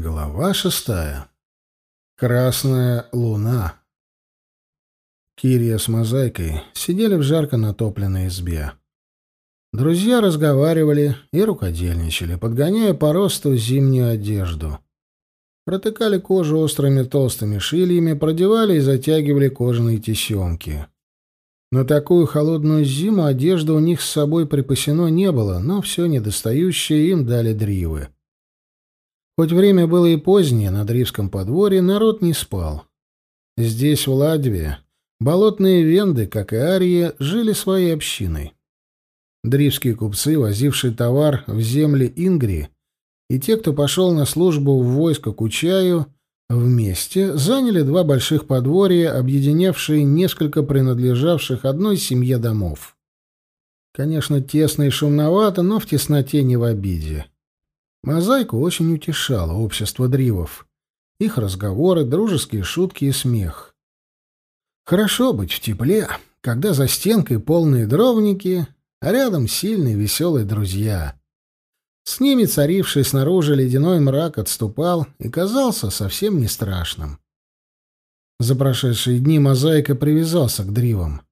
Глава шестая. Красная луна. Кирия с мозаикой сидели в жарко натопленной избе. Друзья разговаривали и рукодельничали, подгоняя по росту зимнюю одежду. Протыкали кожу острыми толстыми шильями, продевали и затягивали кожаные тесемки. На такую холодную зиму одежды у них с собой припасено не было, но все недостающее им дали дривы. Хоть время было и позднее, на Дривском подворье народ не спал. Здесь, в Ладве, болотные венды, как и арии, жили своей общиной. Дривские купцы, возившие товар в земли Ингри, и те, кто пошел на службу в войско Кучаю, вместе заняли два больших подворья, объединявшие несколько принадлежавших одной семье домов. Конечно, тесно и шумновато, но в тесноте не в обиде. Мозаику очень утешало общество дривов. Их разговоры, дружеские шутки и смех. Хорошо быть в тепле, когда за стенкой полные дровники, а рядом сильные веселые друзья. С ними царивший снаружи ледяной мрак отступал и казался совсем не страшным. За прошедшие дни Мозаика привязался к дривам.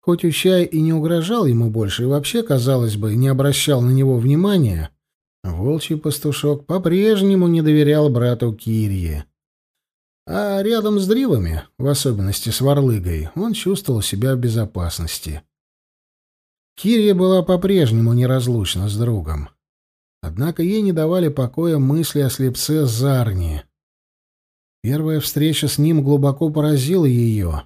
Хоть Учай и не угрожал ему больше, и вообще, казалось бы, не обращал на него внимания, Волчий пастушок по-прежнему не доверял брату Кирье. А рядом с дривами, в особенности с Варлыгой, он чувствовал себя в безопасности. Кирия была по-прежнему неразлучна с другом. Однако ей не давали покоя мысли о слепце Зарни. Первая встреча с ним глубоко поразила ее.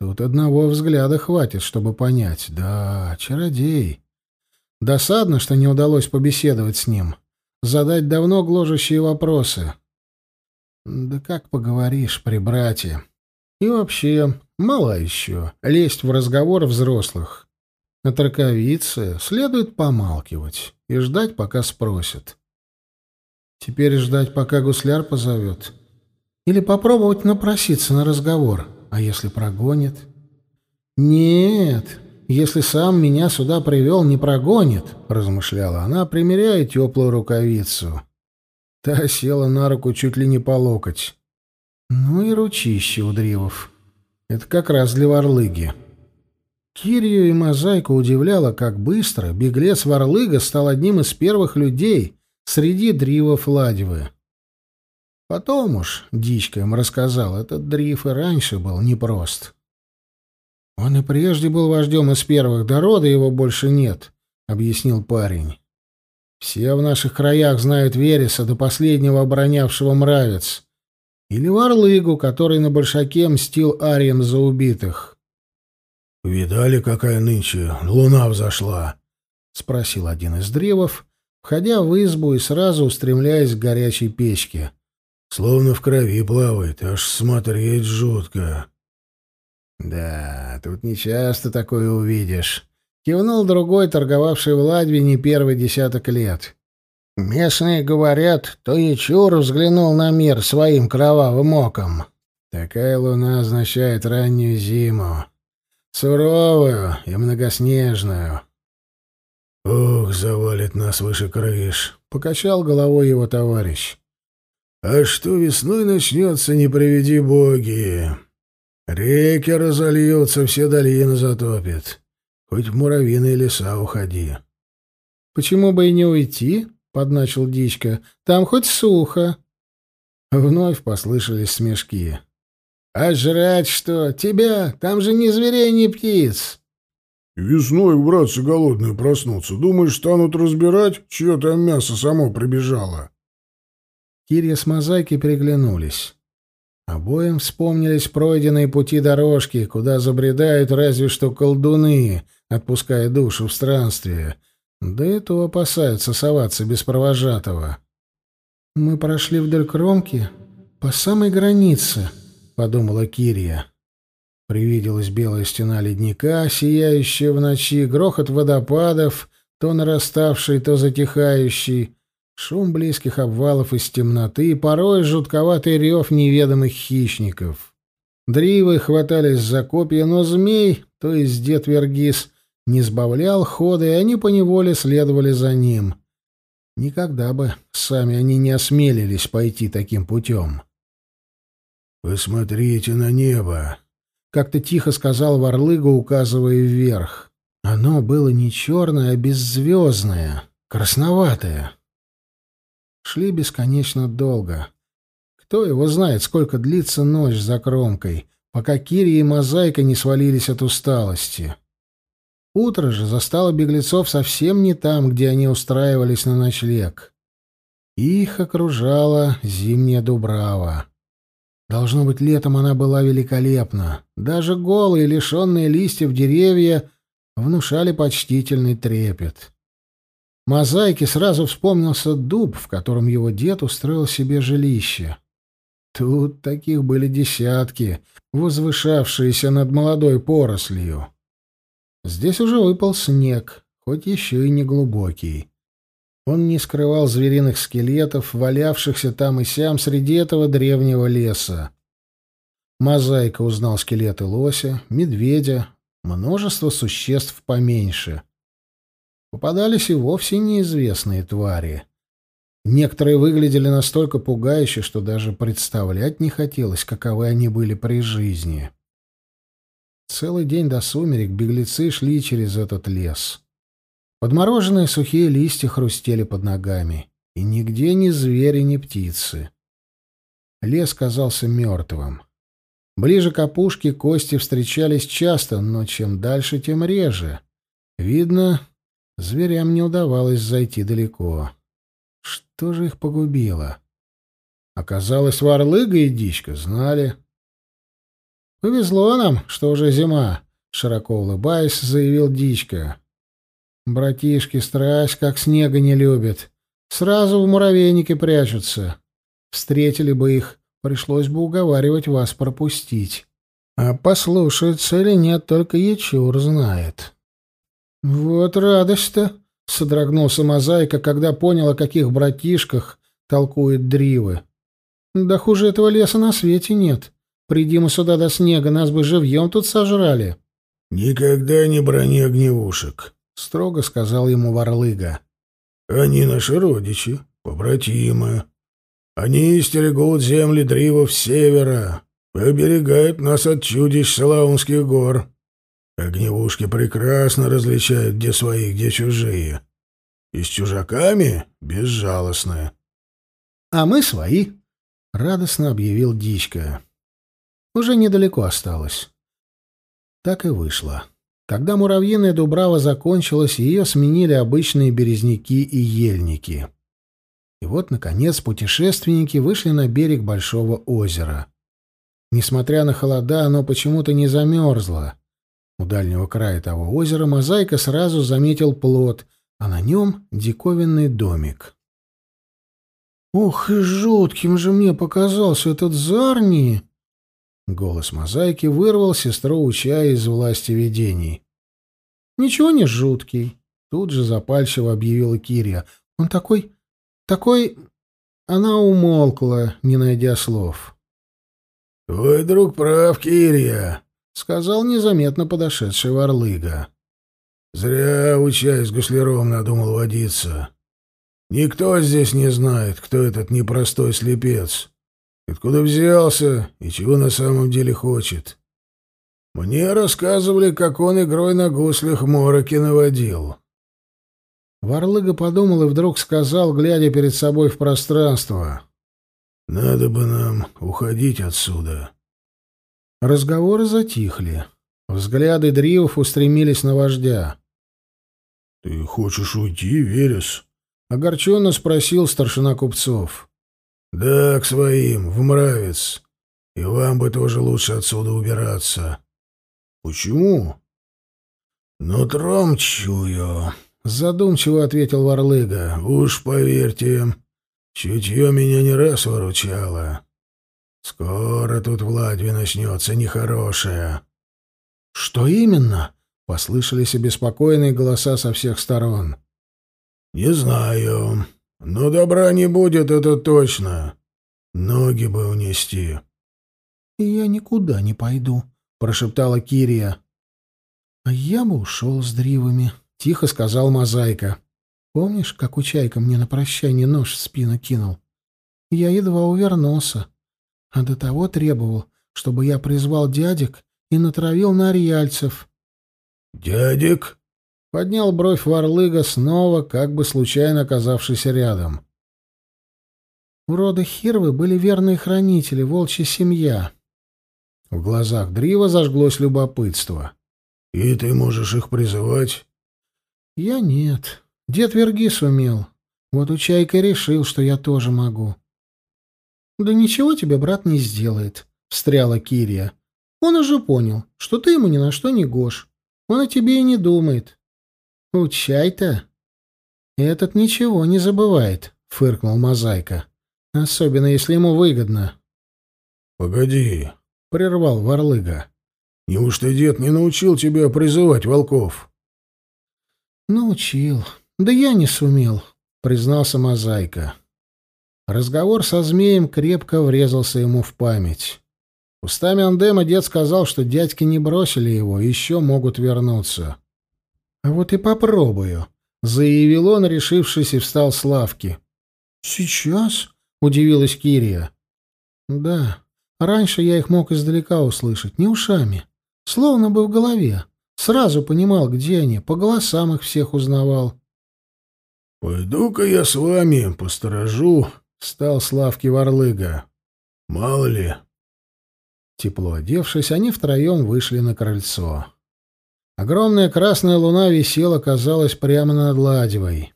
Тут одного взгляда хватит, чтобы понять. Да, чародей. Досадно, что не удалось побеседовать с ним, задать давно гложущие вопросы. Да как поговоришь при брате? И вообще, мало еще лезть в разговор взрослых. На траковице следует помалкивать и ждать, пока спросят. Теперь ждать, пока гусляр позовет. Или попробовать напроситься на разговор, а если прогонит? Нет, если сам меня сюда привел, не прогонит, — размышляла она, примеряя теплую рукавицу. Та села на руку чуть ли не по локоть. Ну и ручище у дривов. Это как раз для Варлыги. Кирию и Мозаику удивляло, как быстро беглец Варлыга стал одним из первых людей среди дривов Ладьвы. Потом уж Дичка им рассказал, этот дрив и раньше был непрост. «Он и прежде был вождем из первых, до рода его больше нет», — объяснил парень. «Все в наших краях знают Вереса, до последнего оборонявшего мравец. Или Варлыгу, который на Большаке мстил ариям за убитых». «Видали, какая нынче луна взошла?» — спросил один из древов, входя в избу и сразу устремляясь к горячей печке. «Словно в крови плавает, аж смотреть жутко». «Да, тут нечасто такое увидишь», — кивнул другой, торговавший в Ладве не первый десяток лет. «Местные говорят, то Ячур взглянул на мир своим кровавым оком. Такая луна означает раннюю зиму, суровую и многоснежную». «Ох, завалит нас выше крыш», — покачал головой его товарищ. «А что весной начнется, не приведи боги!» Реки разольются, все долины затопит. Хоть в муравьиные леса уходи. — Почему бы и не уйти? — подначил Дичка. — Там хоть сухо. Вновь послышались смешки. — А жрать что? Тебя? Там же ни зверей, ни птиц. — Весной, братцы, голодные проснутся. Думаешь, станут разбирать, чье там мясо само прибежало? Кирья с мозаикой переглянулись. Обоим вспомнились пройденные пути дорожки, куда забредают разве что колдуны, отпуская душу в странствие. Да и то опасаются соваться без провожатого. «Мы прошли вдоль кромки, по самой границе», — подумала Кирия. Привиделась белая стена ледника, сияющая в ночи, грохот водопадов, то нараставший, то затихающий, Шум близких обвалов из темноты и порой жутковатый рев неведомых хищников. Дривы хватались за копья, но змей, то есть дед Вергис, не сбавлял хода, и они поневоле следовали за ним. Никогда бы сами они не осмелились пойти таким путем. «Посмотрите на небо!» — как-то тихо сказал Варлыга, указывая вверх. Оно было не черное, а беззвездное, красноватое. Шли бесконечно долго. Кто его знает, сколько длится ночь за кромкой, пока Кири и Мозаика не свалились от усталости. Утро же застало беглецов совсем не там, где они устраивались на ночлег. Их окружала зимняя дубрава. Должно быть, летом она была великолепна. Даже голые, лишенные листьев деревья внушали почтительный трепет. Мозаике сразу вспомнился дуб, в котором его дед устроил себе жилище. Тут таких были десятки, возвышавшиеся над молодой порослью. Здесь уже выпал снег, хоть еще и не глубокий. Он не скрывал звериных скелетов, валявшихся там и сям среди этого древнего леса. Мозаика узнал скелеты лося, медведя, множество существ поменьше. Попадались и вовсе неизвестные твари. Некоторые выглядели настолько пугающе, что даже представлять не хотелось, каковы они были при жизни. Целый день до сумерек беглецы шли через этот лес. Подмороженные сухие листья хрустели под ногами, и нигде ни звери, ни птицы. Лес казался мертвым. Ближе к опушке кости встречались часто, но чем дальше, тем реже. Видно, зверям не удавалось зайти далеко. Что же их погубило? Оказалось, Варлыга и Дичка знали. «Повезло нам, что уже зима», — широко улыбаясь, заявил Дичка. Братишки страсть как снега не любят. Сразу в муравейнике прячутся. Встретили бы их, пришлось бы уговаривать вас пропустить. А послушается или нет, только Ячур знает. Вот радость-то, — содрогнулся Мозаика, когда понял, о каких братишках толкует Дривы. Да хуже этого леса на свете нет. Приди мы сюда до снега, нас бы живьем тут сожрали. — Никогда не брони огневушек, — строго сказал ему Варлыга. «Они наши родичи, побратимы. Они стерегут земли дривов севера, оберегают нас от чудищ Салаунских гор. Огневушки прекрасно различают, где свои, где чужие. И с чужаками безжалостны». «А мы свои», — радостно объявил Дичка. «Уже недалеко осталось». Так и вышло. Когда муравьиная дубрава закончилась, ее сменили обычные березняки и ельники. И вот, наконец, путешественники вышли на берег большого озера. Несмотря на холода, оно почему-то не замерзло. У дальнего края того озера Мозаика сразу заметил плот, а на нем диковинный домик. «Ох, и жутким же мне показался этот Зарни!» Голос мозаики вырвал сестру Учая из власти видений. «Ничего не жуткий», — тут же запальчиво объявила Кирия. «Он такой... такой...» Она умолкла, не найдя слов. «Твой друг прав, Кирия», — сказал незаметно подошедший Варлыга. «Зря, учась, Гашляром надумал водиться. Никто здесь не знает, кто этот непростой слепец. Откуда взялся и чего на самом деле хочет? Мне рассказывали, как он игрой на гуслях мороки наводил. Варлыга подумал и вдруг сказал, глядя перед собой в пространство. «Надо бы нам уходить отсюда». Разговоры затихли. Взгляды Дривов устремились на вождя. «Ты хочешь уйти, Верес?» — огорченно спросил старшина купцов. «Да, к своим, в мравец. И вам бы тоже лучше отсюда убираться». «Почему?» «Нутром чую», — задумчиво ответил Варлыга. «Уж поверьте, чутье меня не раз выручало. Скоро тут в Ладве начнется нехорошее». «Что именно?» — послышались обеспокоенные голоса со всех сторон. «Не знаю». Но добра не будет, это точно. Ноги бы унести. — Я никуда не пойду, — прошептала Кирия. — А я бы ушел с дривами, — тихо сказал Мозаика. — Помнишь, как у Чайка мне на прощание нож в спину кинул? Я едва увернулся, а до того требовал, чтобы я призвал дядек и натравил на ариальцев. «Дядек?» — поднял бровь Варлыга снова, как бы случайно оказавшись рядом. У рода Хирвы были верные хранители, волчья семья. В глазах Дрива зажглось любопытство. «И ты можешь их призывать?» «Я нет. Дед Вергис умел. Вот у Чайка решил, что я тоже могу». «Да ничего тебе брат не сделает», — встряла Кирия. «Он уже понял, что ты ему ни на что не гож. Он о тебе и не думает». «У Чай-то?» «Этот ничего не забывает», — фыркнул Мозаика. Особенно, если ему выгодно. — Погоди, — прервал Варлыга. — Неужто дед не научил тебя призывать волков? — Научил. Да я не сумел, — признался Мозаика. Разговор со змеем крепко врезался ему в память. Устами Андема дед сказал, что дядьки не бросили его, еще могут вернуться. — А вот и попробую, — заявил он, решившись, и встал с лавки. — Сейчас? — удивилась Кирия. «Да, раньше я их мог издалека услышать, не ушами, словно бы в голове. Сразу понимал, где они, по голосам их всех узнавал». «Пойду-ка я с вами посторожу», — стал Славки Варлыга. «Мало ли». Тепло одевшись, они втроем вышли на крыльцо. Огромная красная луна висела, казалось, прямо над Ладьвой.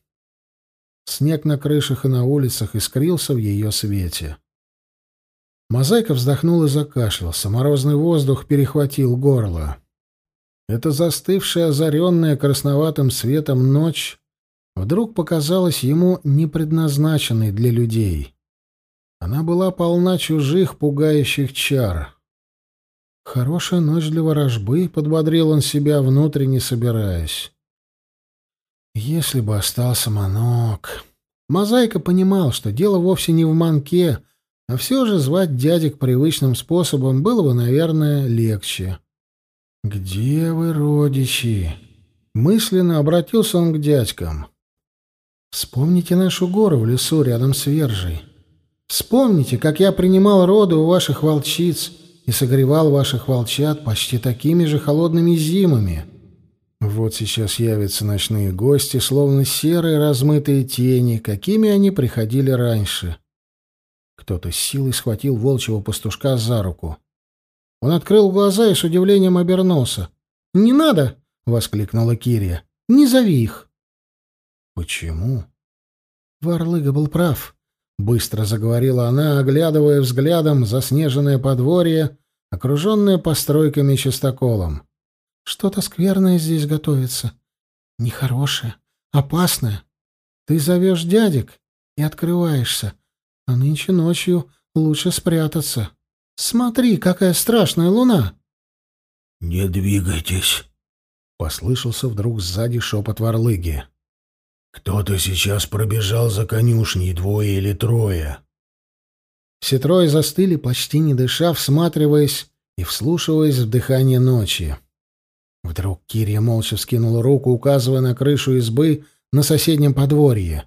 Снег на крышах и на улицах искрился в ее свете. Мозаика вздохнул и закашлялся. Морозный воздух перехватил горло. Эта застывшая, озаренная красноватым светом ночь вдруг показалась ему непредназначенной для людей. Она была полна чужих, пугающих чар. «Хорошая ночь для ворожбы», — подбодрил он себя, внутренне собираясь. Если бы остался манок... Мозаика понимал, что дело вовсе не в манке, а все же звать дядек привычным способом было бы, наверное, легче. «Где вы, родичи?» Мысленно обратился он к дядькам. «Вспомните нашу гору в лесу рядом с Вержей. Вспомните, как я принимал роды у ваших волчиц и согревал ваших волчат почти такими же холодными зимами. Вот сейчас явятся ночные гости, словно серые размытые тени, какими они приходили раньше. Кто-то с силой схватил волчьего пастушка за руку. Он открыл глаза и с удивлением обернулся. «Не надо!» — воскликнула Кирия. «Не зови их!» «Почему?» Варлыга был прав. Быстро заговорила она, оглядывая взглядом заснеженное подворье, окруженное постройками и частоколом. Что-то скверное здесь готовится. Нехорошее, опасное. Ты зовешь дядек и открываешься, а нынче ночью лучше спрятаться. Смотри, какая страшная луна!» «Не двигайтесь!» — послышался вдруг сзади шепот ворлыги. «Кто-то сейчас пробежал за конюшней, двое или трое». Все трое застыли, почти не дыша, всматриваясь и вслушиваясь в дыхание ночи. Вдруг Кирия молча вскинула руку, указывая на крышу избы на соседнем подворье.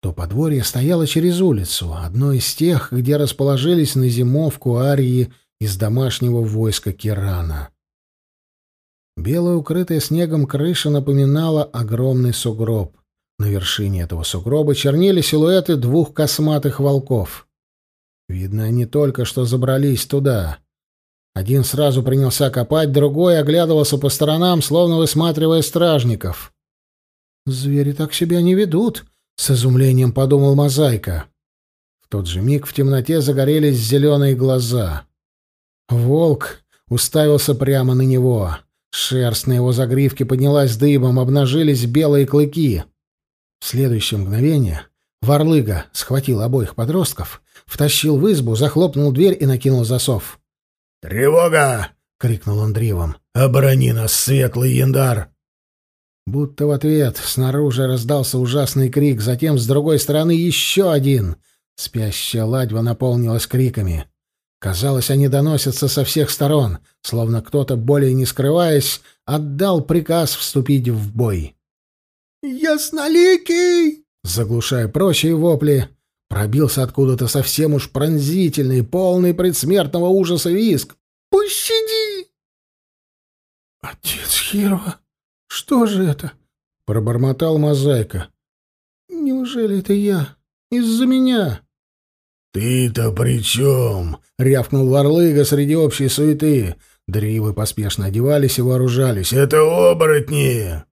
То подворье стояло через улицу, одно из тех, где расположились на зимовку арии из домашнего войска Кирана. Белая, укрытая снегом крыша напоминала огромный сугроб. На вершине этого сугроба чернели силуэты двух косматых волков. Видно, они только что забрались туда. Один сразу принялся копать, другой оглядывался по сторонам, словно высматривая стражников. «Звери так себя не ведут», — с изумлением подумал Мозаика. В тот же миг в темноте загорелись зеленые глаза. Волк уставился прямо на него. Шерсть на его загривке поднялась дыбом, обнажились белые клыки. В следующее мгновение Варлыга схватил обоих подростков, втащил в избу, захлопнул дверь и накинул засов. «Тревога!» — крикнул он дривом. «Оборони нас, светлый яндар!» Будто в ответ снаружи раздался ужасный крик, затем с другой стороны еще один. Спящая ладьва наполнилась криками. Казалось, они доносятся со всех сторон, словно кто-то, более не скрываясь, отдал приказ вступить в бой. Ясноликий!» Заглушая прочие вопли, пробился откуда-то совсем уж пронзительный, полный предсмертного ужаса виск. «Пощади!» «Отец Хирова, что же это?» — пробормотал Мозаика. «Неужели это я? Из-за меня?» «Ты-то при чем?» — рявкнул Варлыга среди общей суеты. Дривы поспешно одевались и вооружались. «Это оборотни!»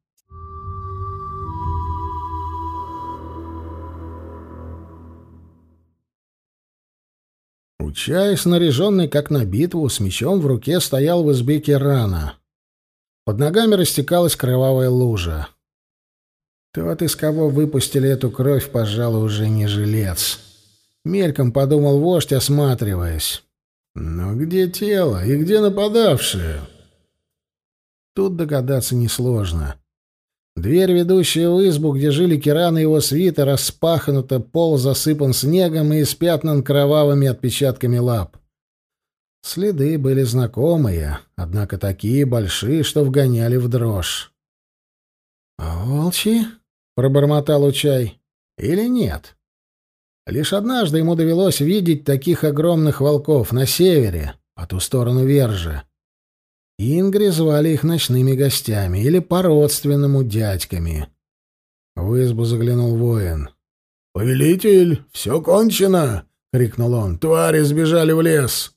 Учай, снаряженный как на битву, с мечом в руке стоял в избе Керана. Под ногами растекалась кровавая лужа. Тот, из кого выпустили эту кровь, пожалуй, уже не жилец. Мельком подумал вождь, осматриваясь. Но где тело и где нападавшие? Тут догадаться несложно. Дверь, ведущая в избу, где жили Киран и его свита, распахнута, пол засыпан снегом и испятнан кровавыми отпечатками лап. Следы были знакомые, однако такие большие, что вгоняли в дрожь. «Волчи?» — пробормотал Учай. «Или нет?» Лишь однажды ему довелось видеть таких огромных волков на севере, по ту сторону Вержи. Ингри звали их ночными гостями или по-родственному дядьками. В избу заглянул воин. «Повелитель, все кончено!» — крикнул он. «Твари сбежали в лес!»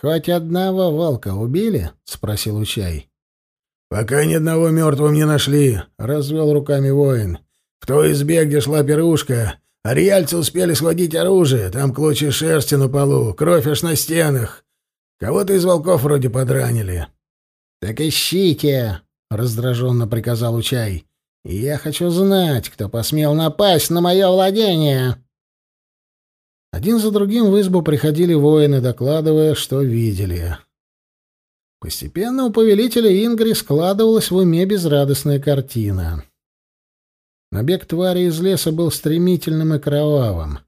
«Хоть одного волка убили?» — спросил Учай. «Пока ни одного мертвого не нашли», — развел руками воин. «В той избе, где шла пирушка, Ариальцы успели схватить оружие, там клочья шерсти на полу, кровь аж на стенах. Кого-то из волков вроде подранили. — Так ищите, — раздраженно приказал Учай. — Я хочу знать, кто посмел напасть на мое владение. Один за другим в избу приходили воины, докладывая, что видели. Постепенно у повелителя Ингри складывалась в уме безрадостная картина. Набег твари из леса был стремительным и кровавым.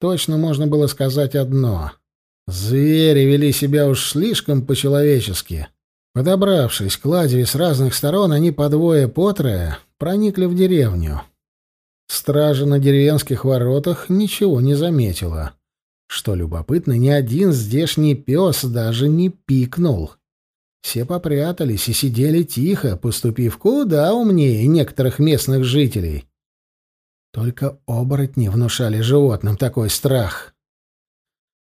Точно можно было сказать одно. Звери вели себя уж слишком по-человечески. Подобравшись к ладье с разных сторон, они по двое, по трое проникли в деревню. Стража на деревенских воротах ничего не заметила. Что любопытно, ни один здешний пес даже не пикнул. Все попрятались и сидели тихо, поступив куда умнее некоторых местных жителей. Только оборотни внушали животным такой страх.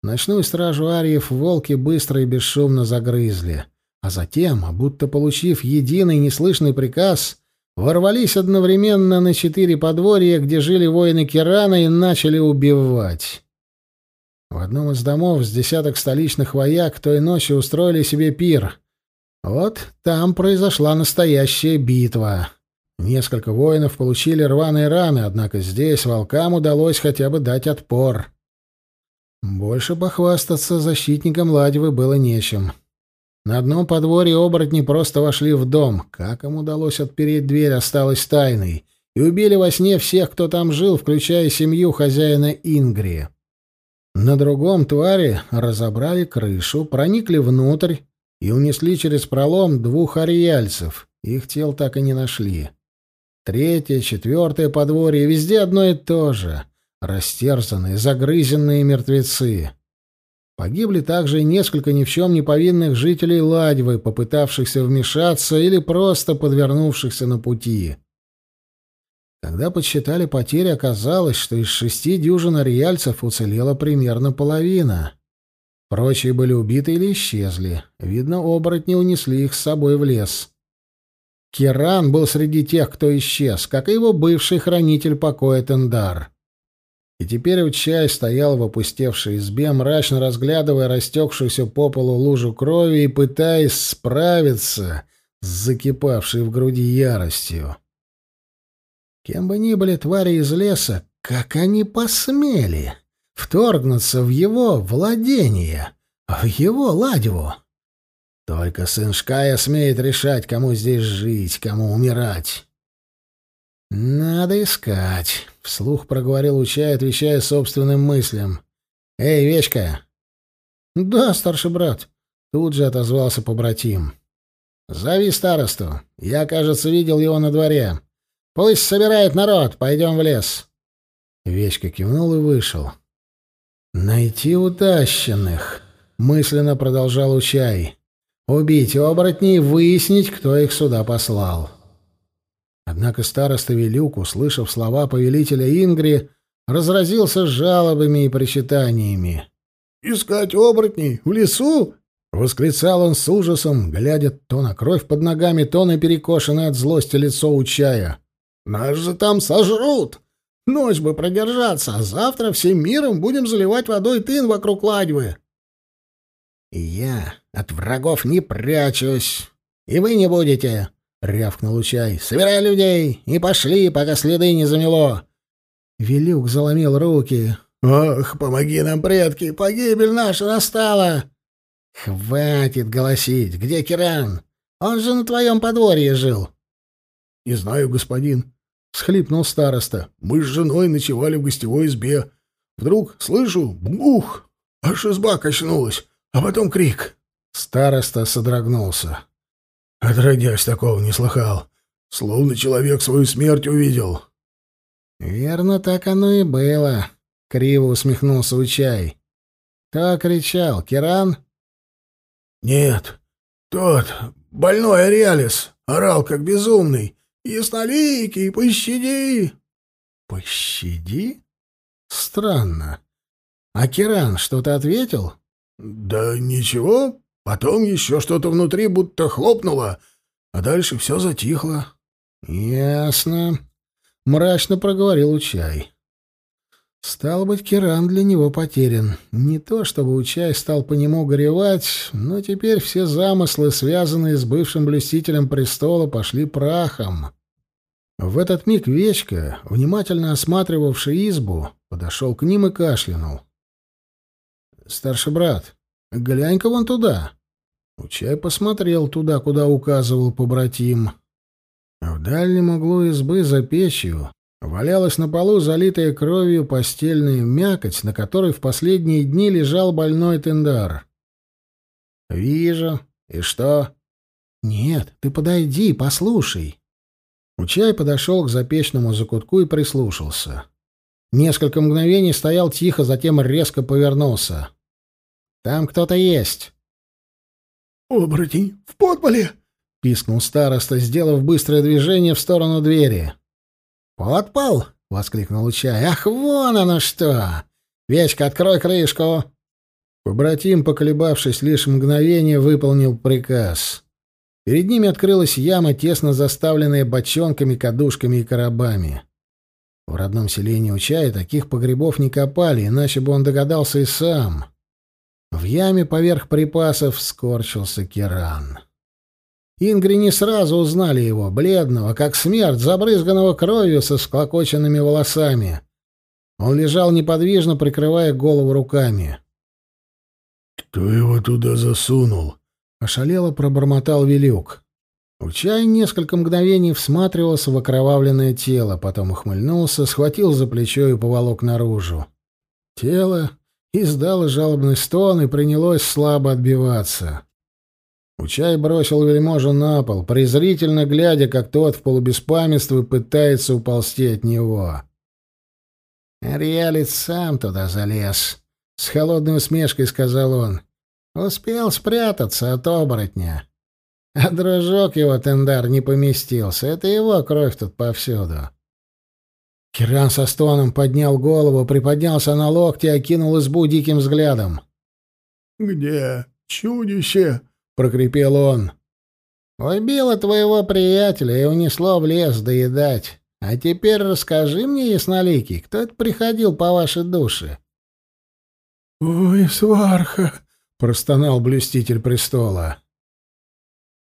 Ночную стражу Арьев волки быстро и бесшумно загрызли, а затем, будто получив единый неслышный приказ, ворвались одновременно на четыре подворья, где жили воины Кирана, и начали убивать. В одном из домов с десяток столичных вояк той ночью устроили себе пир — вот там произошла настоящая битва. Несколько воинов получили рваные раны, однако здесь волкам удалось хотя бы дать отпор. Больше похвастаться защитникам Ладьвы было нечем. На одном подворье оборотни просто вошли в дом. Как им удалось отпереть дверь, осталось тайной. И убили во сне всех, кто там жил, включая семью хозяина Ингри. На другом твари разобрали крышу, проникли внутрь, и унесли через пролом двух ариальцев. Их тел так и не нашли. Третье, четвертое подворье — везде одно и то же. Растерзанные, загрызенные мертвецы. Погибли также и несколько ни в чем не повинных жителей Ладьвы, попытавшихся вмешаться или просто подвернувшихся на пути. Когда подсчитали потери, оказалось, что из шести дюжин ариальцев уцелела примерно половина. Прочие были убиты или исчезли. Видно, оборотни унесли их с собой в лес. Киран был среди тех, кто исчез, как и его бывший хранитель покоя Тендар. И теперь Учай стоял в опустевшей избе, мрачно разглядывая растекшуюся по полу лужу крови и пытаясь справиться с закипавшей в груди яростью. Кем бы ни были твари из леса, как они посмели! вторгнуться в его владение, в его ладьву. Только сын Шкая смеет решать, кому здесь жить, кому умирать. «Надо искать», — вслух проговорил Учай, отвечая собственным мыслям. «Эй, Вечка!» «Да, старший брат», — тут же отозвался побратим. «Зови старосту. Я, кажется, видел его на дворе. Пусть собирает народ, пойдем в лес. Вечка кивнул и вышел. «Найти утащенных», — мысленно продолжал Учай. «Убить оборотней и выяснить, кто их сюда послал». Однако староста Велюк, услышав слова повелителя Ингри, разразился жалобами и причитаниями. «Искать оборотней? В лесу?» — восклицал он с ужасом, глядя то на кровь под ногами, то на перекошенное от злости лицо Учая. «Нас же там сожрут! Ночь бы продержаться, а завтра всем миром будем заливать водой тын вокруг ладьвы!» «Я от врагов не прячусь, и вы не будете!» — рявкнул Учай. «Собирай людей и пошли, пока следы не замело!» Велюк заломил руки. «Ох, помоги нам, предки! Погибель наша настала!» «Хватит голосить! Где Киран? Он же на твоем подворье жил!» «Не знаю, господин», — схлипнул староста. «Мы с женой ночевали в гостевой избе. Вдруг слышу — бух! Аж изба качнулась, а потом крик». Староста содрогнулся. Отродясь, такого не слыхал. Словно человек свою смерть увидел. «Верно, так оно и было», — криво усмехнулся Учай. «Кто кричал? Киран?» «Нет, тот, больной Ариалис, орал как безумный. Ясноликий, пощади!» «Пощади?» «Странно. А Киран что-то ответил?» «Да ничего. Потом еще что-то внутри будто хлопнуло, а дальше все затихло». «Ясно», — мрачно проговорил Учай. Стал быть, Киран для него потерян. Не то, чтобы Учай стал по нему горевать, но теперь все замыслы, связанные с бывшим блюстителем престола, пошли прахом. В этот миг Вечка, внимательно осматривавший избу, подошел к ним и кашлянул. «Старший брат, глянь-ка вон туда». Учай посмотрел туда, куда указывал побратим. В дальнем углу избы за печью валялась на полу залитая кровью постельная мякоть, на которой в последние дни лежал больной тендар. «Вижу. И что?» «Нет, ты подойди, послушай». Учай подошел к запечному закутку и прислушался. Несколько мгновений стоял тихо, затем резко повернулся. «Там кто-то есть». «Оборотень! В подполе!» пискнул староста, сделав быстрое движение в сторону двери. «Подпал!» — воскликнул Чай. «Ах, вон оно что! Вечка, открой крышку!» Побратим, поколебавшись лишь мгновение, выполнил приказ. Перед ними открылась яма, тесно заставленная бочонками, кадушками и коробами. В родном селении у Чая таких погребов не копали, иначе бы он догадался и сам. В яме поверх припасов скорчился керан. Ингри не сразу узнали его, бледного, как смерть, забрызганного кровью со склокоченными волосами. Он лежал неподвижно, прикрывая голову руками. «Кто его туда засунул?» — ошалело пробормотал Велюк. Учай несколько мгновений всматривался в окровавленное тело, потом ухмыльнулся, схватил за плечо и поволок наружу. Тело издало жалобный стон и принялось слабо отбиваться. Учай бросил вельможу на пол, презрительно глядя, как тот в полубеспамятстве пытается уползти от него. «Ариалец сам туда залез», — с холодной усмешкой сказал он. «Успел спрятаться от оборотня. А дружок его тендар не поместился. Это его кровь тут повсюду». Киран со стоном поднял голову, приподнялся на локти и окинул избу диким взглядом. «Где чудище?» — прокрепел он. «Убило твоего приятеля и унесло в лес доедать. А теперь расскажи мне, ясноликий, кто это приходил по вашей душе?» «Ой, сварха!» — простонал блюститель престола.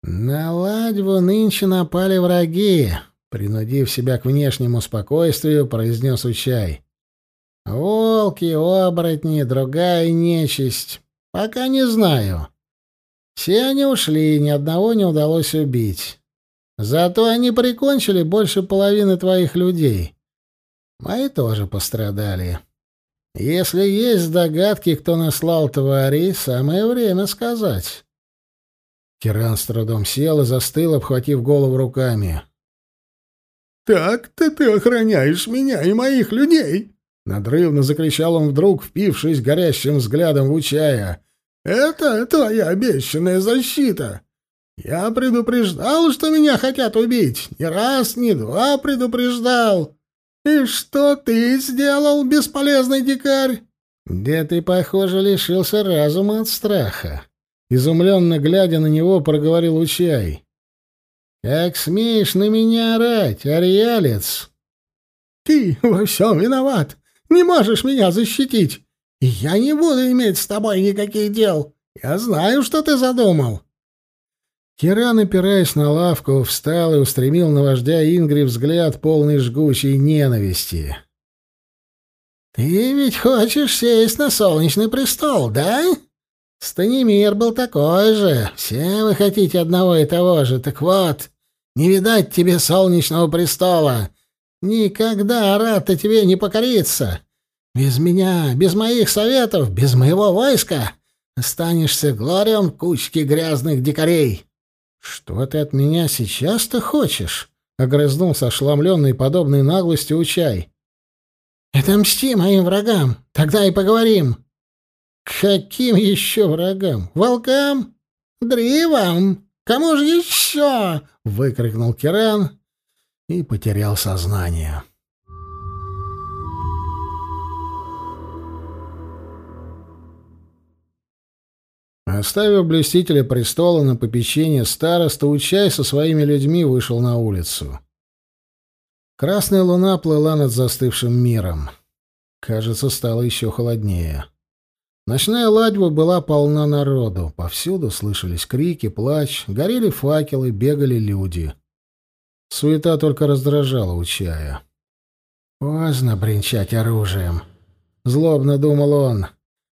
«На ладьву нынче напали враги», — принудив себя к внешнему спокойствию, произнес Учай. «Волки, оборотни, другая нечисть. Пока не знаю. Все они ушли, ни одного не удалось убить. Зато они прикончили больше половины твоих людей. Мои тоже пострадали. Если есть догадки, кто наслал твари, самое время сказать. Киран с трудом сел и застыл, обхватив голову руками. Так-то ты охраняешь меня и моих людей!» Надрывно закричал он вдруг, впившись горящим взглядом в Учая. «Это твоя обещанная защита! Я предупреждал, что меня хотят убить. Не раз, не два предупреждал. И что ты сделал, бесполезный дикарь?» «Да ты, похоже, лишился разума от страха». Изумленно глядя на него, проговорил Учай. «Как смеешь на меня орать, ариалец?» «Ты во всем виноват. Не можешь меня защитить. Я не буду иметь с тобой никаких дел. Я знаю, что ты задумал». Киран, опираясь на лавку, встал и устремил на вождя Ингри взгляд, полный жгучей ненависти. «Ты ведь хочешь сесть на солнечный престол, да? Станимир был такой же. Все вы хотите одного и того же. Так вот, не видать тебе солнечного престола. Никогда Арат-то тебе не покорится. Без меня, без моих советов, без моего войска останешься глорием кучки грязных дикарей». «Что ты от меня сейчас-то хочешь?» — огрызнулся ошеломленный подобной наглостью Учай. «Это мсти моим врагам, тогда и поговорим». «К каким еще врагам? Волкам? Дривам? Кому же еще?» — выкрикнул Киран и потерял сознание. Оставив блестителя престола на попечение староста, Учай со своими людьми вышел на улицу. Красная луна плыла над застывшим миром. Кажется, стало еще холоднее. Ночная ладьба была полна народу. Повсюду слышались крики, плач, горели факелы, бегали люди. Суета только раздражала Учая. «Поздно бренчать оружием», — злобно думал он.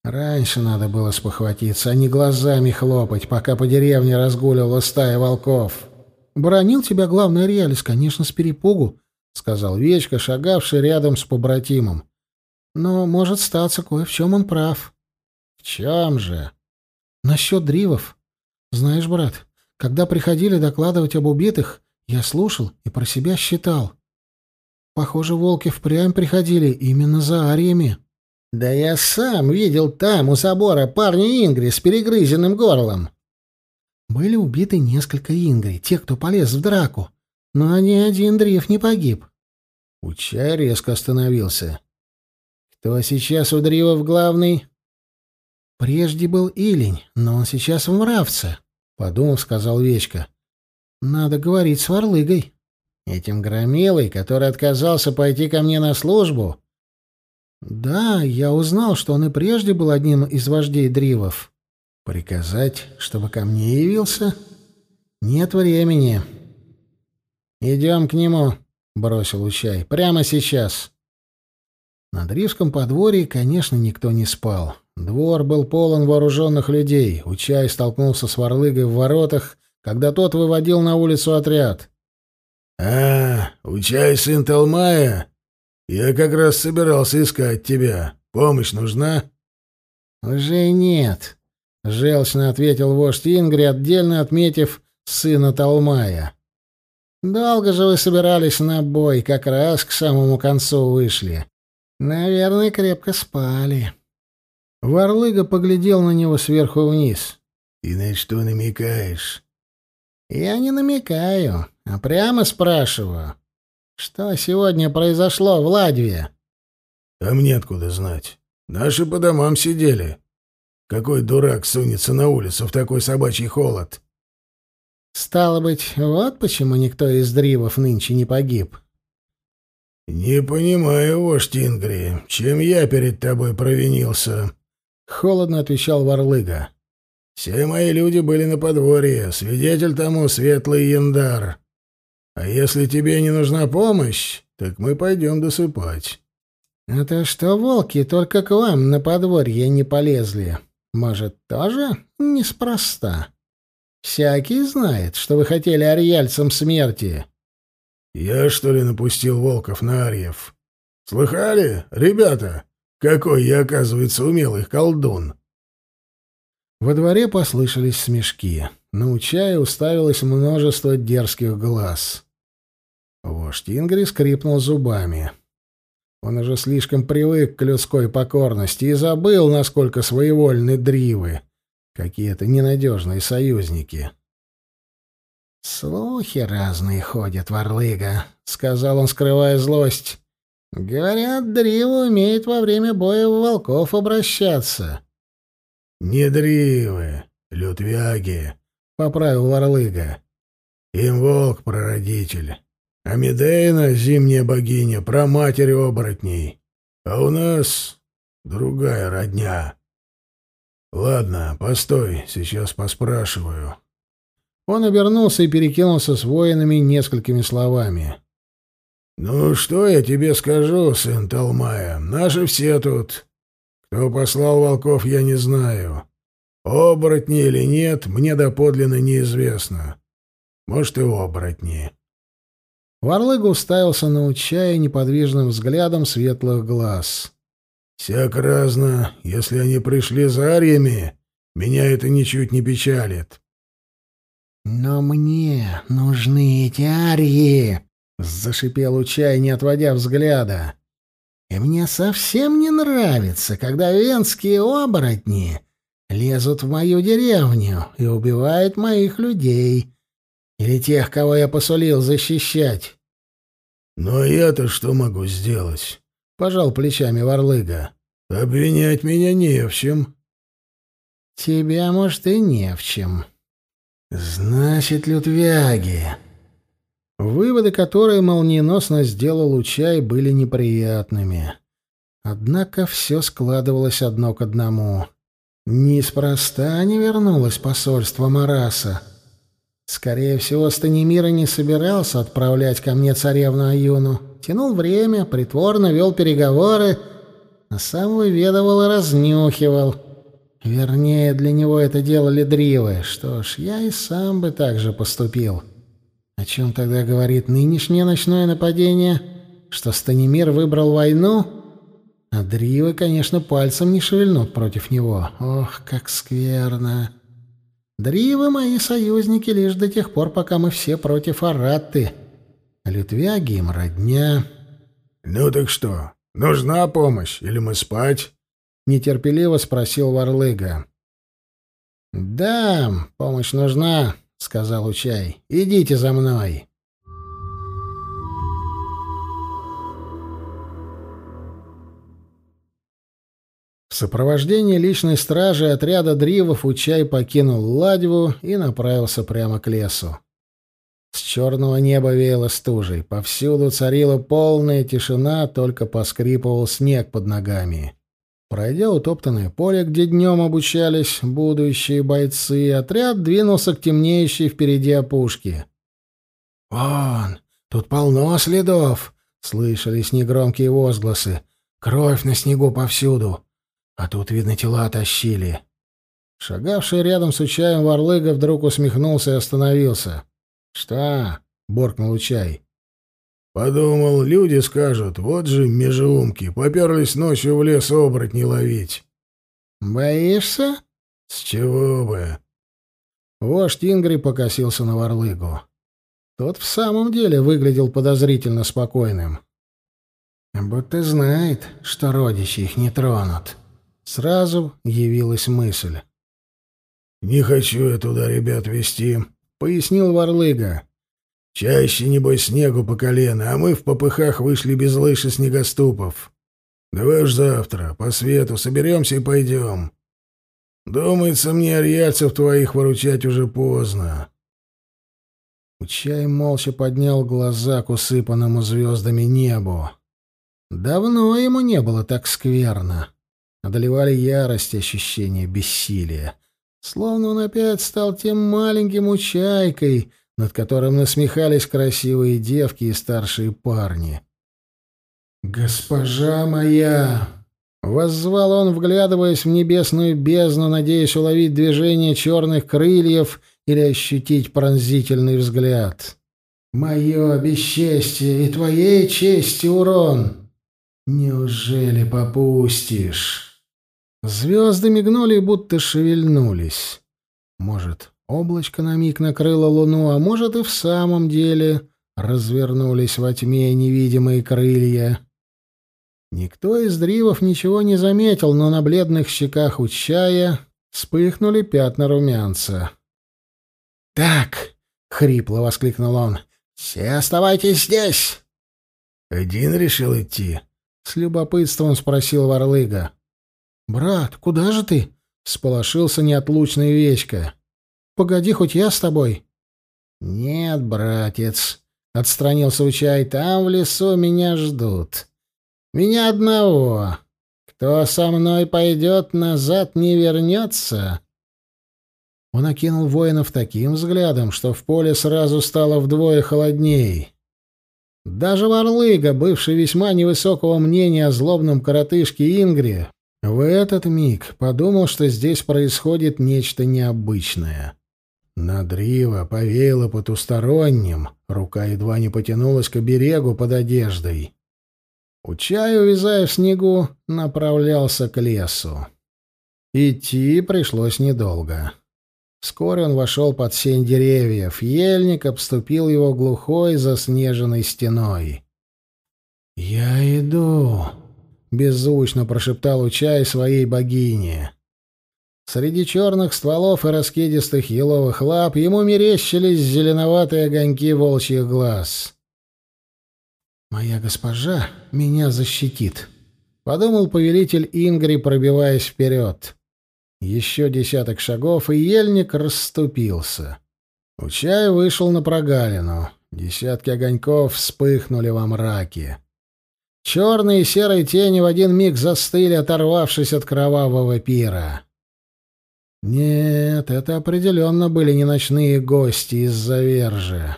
Раньше надо было спохватиться, а не глазами хлопать, пока по деревне разгуливала стая волков. «Бронил тебя главный Реалис, конечно, с перепугу», — сказал Вечка, шагавший рядом с побратимом. «Но, может статься, кое в чем он прав». «В чем же?» «Насчет дривов. Знаешь, брат, когда приходили докладывать об убитых, я слушал и про себя считал. Похоже, волки впрямь приходили именно за ариями». Да я сам видел там, у собора, парня Ингри с перегрызенным горлом. Были убиты несколько Ингри, те, кто полез в драку, но ни один древ не погиб. Учай резко остановился. Кто сейчас у дривов главный? Прежде был Илень, но он сейчас в мравце, подумав, сказал Вечка. Надо говорить с Варлыгой. Этим громилой, который отказался пойти ко мне на службу, «Да, я узнал, что он и прежде был одним из вождей дривов. Приказать, чтобы ко мне явился? Нет времени». «Идем к нему», — бросил Учай. «Прямо сейчас». На Дривском подворье, конечно, никто не спал. Двор был полон вооруженных людей. Учай столкнулся с Варлыгой в воротах, когда тот выводил на улицу отряд. «А, Учай сын Талмая?» Я как раз собирался искать тебя. Помощь нужна?» «Уже нет», — желчно ответил вождь Ингри, отдельно отметив сына Талмая. «Долго же вы собирались на бой, как раз к самому концу вышли. Наверное, крепко спали». Варлыга поглядел на него сверху вниз. «Ты на что намекаешь?» «Я не намекаю, а прямо спрашиваю. Что сегодня произошло в Ладве? А мне откуда знать? Наши по домам сидели. Какой дурак сунется на улицу в такой собачий холод? Стало быть, вот почему никто из дривов нынче не погиб. Не понимаю, вождь Ингри, чем я перед тобой провинился? Холодно отвечал Варлыга. Все мои люди были на подворье, свидетель тому светлый яндар. А если тебе не нужна помощь, так мы пойдем досыпать. Это что волки только к вам на подворье не полезли? Может, тоже неспроста? Всякий знает, что вы хотели арьяльцам смерти. Я, что ли, напустил волков на арьев? Слыхали, ребята, какой я, оказывается, умелый колдун? Во дворе послышались смешки. На Учая уставилось множество дерзких глаз. Вождь Ингри скрипнул зубами. Он уже слишком привык к людской покорности и забыл, насколько своевольны дривы. Какие-то ненадежные союзники. «Слухи разные ходят, Варлыга», — сказал он, скрывая злость. «Говорят, дривы умеют во время боя в волков обращаться». «Не дривы, лютвяги», — поправил Варлыга. «Им волк прародитель, а Медейна — зимняя богиня, праматерь оборотней, а у нас другая родня». «Ладно, постой, сейчас поспрашиваю». Он обернулся и перекинулся с воинами несколькими словами. «Ну, что я тебе скажу, сын Талмая? Наши все тут. Кто послал волков, я не знаю. Оборотни или нет, мне доподлинно неизвестно. Может, и оборотни». Варлыга уставился на Учая неподвижным взглядом светлых глаз. «Всяк разно. Если они пришли за арьями, меня это ничуть не печалит. «Но мне нужны эти арии!» — зашипел Учай, не отводя взгляда. «И мне совсем не нравится, когда венские оборотни лезут в мою деревню и убивают моих людей или тех, кого я посулил защищать». «Но я-то что могу сделать?» — пожал плечами Варлыга. «Обвинять меня не в чем». «Тебя, может, и не в чем», Значит, лютвяги. Выводы, которые молниеносно сделал Учай, были неприятными. Однако все складывалось одно к одному. Неспроста не вернулось посольство Мараса. Скорее всего, Станимира не собирался отправлять ко мне царевну Аюну. Тянул время, притворно вел переговоры, а сам выведывал и разнюхивал — Вернее, для него это делали дривы. Что ж, я и сам бы так же поступил. О чем тогда говорит нынешнее ночное нападение? Что Станимир выбрал войну? А дривы, конечно, пальцем не шевельнут против него. Ох, как скверно. Дривы мои союзники лишь до тех пор, пока мы все против Аратты. Литвяги им родня. «Ну так что, нужна помощь или мы спать?» — нетерпеливо спросил Варлыга. «Да, помощь нужна», — сказал Учай. «Идите за мной». В сопровождении личной стражи отряда дривов Учай покинул Ладьву и направился прямо к лесу. С черного неба веяло стужей. Повсюду царила полная тишина, только поскрипывал снег под ногами. Пройдя утоптанное поле, где днем обучались будущие бойцы, отряд двинулся к темнеющей впереди опушке. «Вон, тут полно следов!» — слышались негромкие возгласы. «Кровь на снегу повсюду! А тут, видно, тела тащили!» Шагавший рядом с Учаем Варлыга вдруг усмехнулся и остановился. «Что?» — буркнул Учай. Подумал, люди скажут, вот же межеумки, поперлись ночью в лес оборотни ловить. Боишься? С чего бы? Вождь Ингри покосился на Варлыгу. Тот в самом деле выглядел подозрительно спокойным. Будто знает, что родичи их не тронут. Сразу явилась мысль. «Не хочу я туда ребят вести», — пояснил Варлыга. Чаще, небось, снегу по колено, а мы в попыхах вышли без лыж и снегоступов. Давай уж завтра, по свету, соберемся и пойдем. Думается мне, арьяльцев твоих выручать уже поздно. Учай молча поднял глаза к усыпанному звездами небу. Давно ему не было так скверно. Одолевали ярость и ощущение бессилия. Словно он опять стал тем маленьким учайкой — над которым насмехались красивые девки и старшие парни. «Госпожа моя!» — воззвал он, вглядываясь в небесную бездну, надеясь уловить движение черных крыльев или ощутить пронзительный взгляд. «Мое бесчестие и твоей чести урон! Неужели попустишь?» Звезды мигнули, будто шевельнулись. Может, Облачко на миг накрыло луну, а может и в самом деле развернулись во тьме невидимые крылья. Никто из дривов ничего не заметил, но на бледных щеках у чая вспыхнули пятна румянца. «Так!» — хрипло воскликнул он. «Все оставайтесь здесь!» «Один решил идти?» — с любопытством спросил Варлыга. «Брат, куда же ты?» — сполошился неотлучный Вечка. «Погоди, хоть я с тобой». «Нет, братец», — отстранился Учай, — «там в лесу меня ждут. Меня одного. Кто со мной пойдет, назад не вернется». Он окинул воинов таким взглядом, что в поле сразу стало вдвое холодней. Даже Варлыга, бывший весьма невысокого мнения о злобном коротышке Ингре, в этот миг подумал, что здесь происходит нечто необычное. Над Рива повеяло потусторонним, рука едва не потянулась к берегу под одеждой. Учай, увязая в снегу, направлялся к лесу. Идти пришлось недолго. Вскоре он вошел под сень деревьев. Ельник обступил его глухой заснеженной стеной. «Я иду», — беззвучно прошептал Учай своей богине. Среди черных стволов и раскидистых еловых лап ему мерещились зеленоватые огоньки волчьих глаз. «Моя госпожа меня защитит», — подумал повелитель Ингри, пробиваясь вперед. Еще десяток шагов, и ельник расступился. Учай вышел на прогалину. Десятки огоньков вспыхнули во мраке. Черные и серые тени в один миг застыли, оторвавшись от кровавого пира. Нет, это определенно были не ночные гости из-за вержи.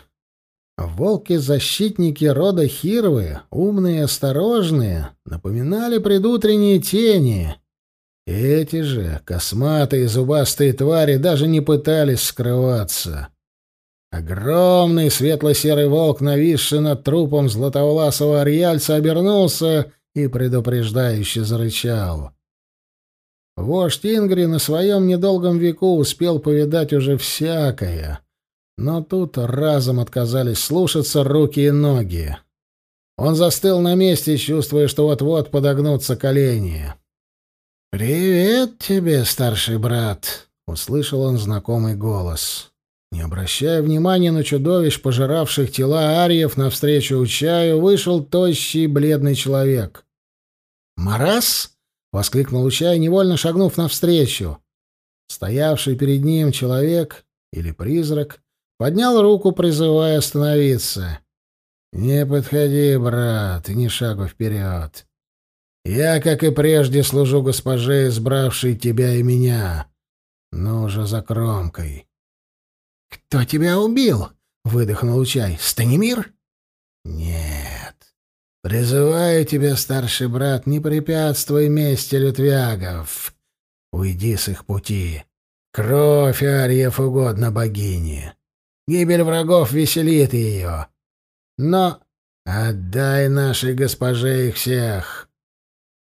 Волки-защитники рода Хирвы, умные и осторожные, напоминали предутренние тени — эти же косматые зубастые твари даже не пытались скрываться. Огромный светло-серый волк, нависший над трупом златовласого ариальца, обернулся и предупреждающе зарычал. Вождь Ингри на своем недолгом веку успел повидать уже всякое, но тут разом отказались слушаться руки и ноги. Он застыл на месте, чувствуя, что вот-вот подогнутся колени. «Привет тебе, старший брат!» — услышал он знакомый голос. Не обращая внимания на чудовищ, пожиравших тела ариев, навстречу Учаю вышел тощий бледный человек. «Марас?» — воскликнул Учай, невольно шагнув навстречу. Стоявший перед ним человек или призрак поднял руку, призывая остановиться. «Не подходи, брат, ни шагу вперед. Я, как и прежде, служу госпоже, избравшей тебя и меня, но уже за кромкой. — Кто тебя убил? — выдохнул Чай. — Станимир? — Нет. Призываю тебя, старший брат, не препятствуй мести лютвягов. Уйди с их пути. Кровь Арьев угодно богине. Гибель врагов веселит ее. Но отдай нашей госпоже их всех.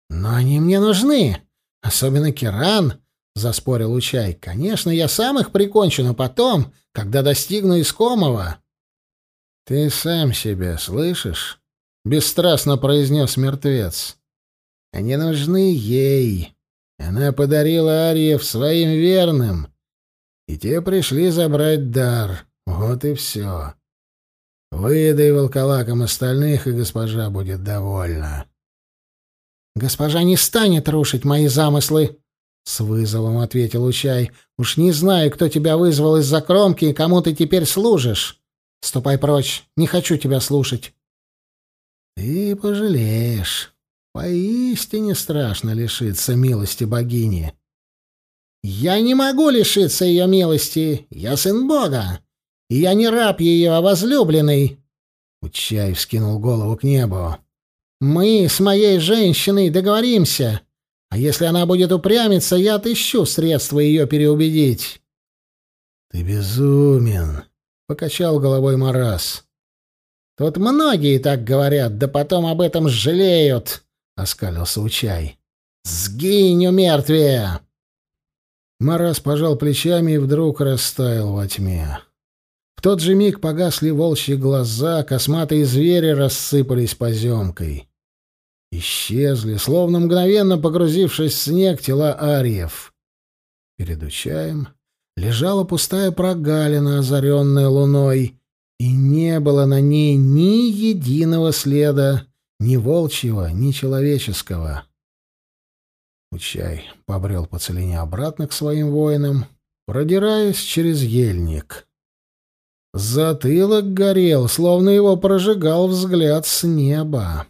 «Но они мне нужны, особенно Киран», — заспорил Учай. «Конечно, я сам их прикончу, но потом, когда достигну искомого». «Ты сам себя слышишь?» — бесстрастно произнес мертвец. «Они нужны ей. Она подарила Ариев своим верным, и те пришли забрать дар. Вот и все. Выдай волколакам остальных, и госпожа будет довольна». «Госпожа не станет рушить мои замыслы», — с вызовом ответил Учай. «Уж не знаю, кто тебя вызвал из-за кромки и кому ты теперь служишь. Ступай прочь, не хочу тебя слушать». «Ты пожалеешь. Поистине страшно лишиться милости богини». «Я не могу лишиться ее милости. Я сын Бога. Я не раб ее, а возлюбленный». Учай вскинул голову к небу. Мы с моей женщиной договоримся. А если она будет упрямиться, я отыщу средства ее переубедить. — Ты безумен, — покачал головой Марас. — Тут многие так говорят, да потом об этом жалеют, — оскалился Учай. — Сгинь, умертвие! Марас пожал плечами и вдруг растаял во тьме. В тот же миг погасли волчьи глаза, косматые звери рассыпались поземкой. Исчезли, словно мгновенно погрузившись в снег, тела ариев. Перед Учаем лежала пустая прогалина, озаренная луной, и не было на ней ни единого следа, ни волчьего, ни человеческого. Учай побрел по целине обратно к своим воинам, продираясь через ельник. Затылок горел, словно его прожигал взгляд с неба.